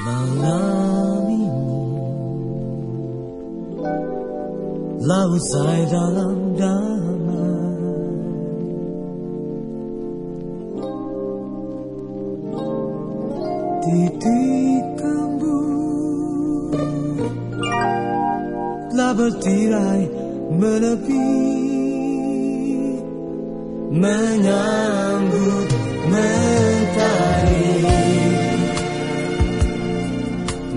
Malam ini dalam damai Titik kau bertirai menepi Menyambut mentari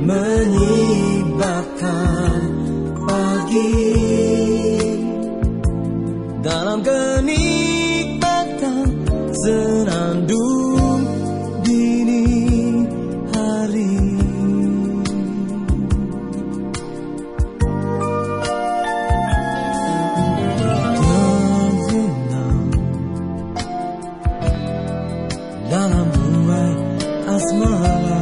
Menyibakkan pagi Dalam kenikmatan senandung dalam buai asmara.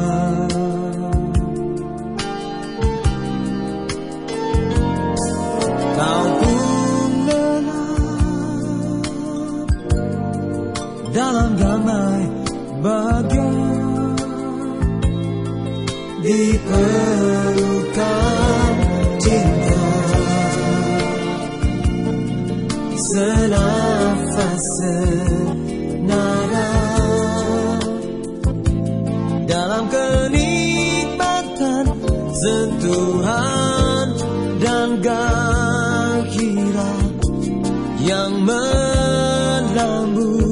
Kau pun lelah dalam damai bahagia di pelukan cinta senafas sentuhan dan gairah yang melambung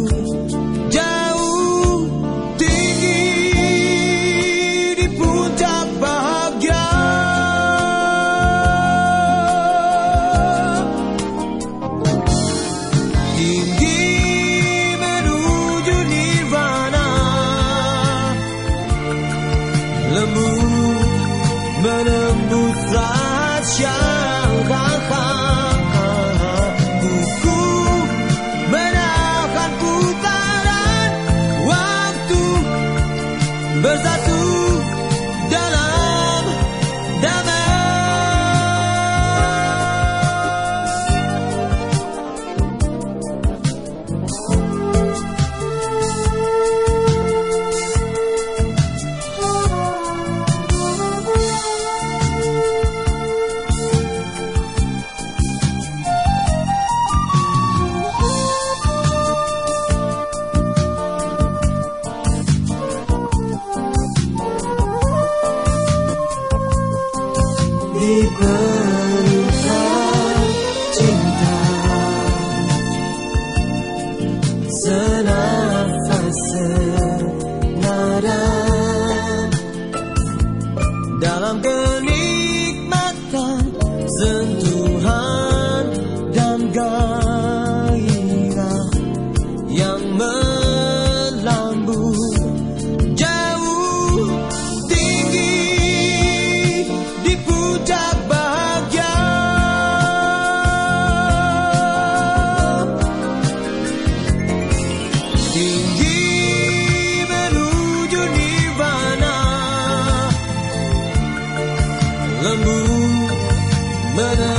bersatu dalam menunggu menunggu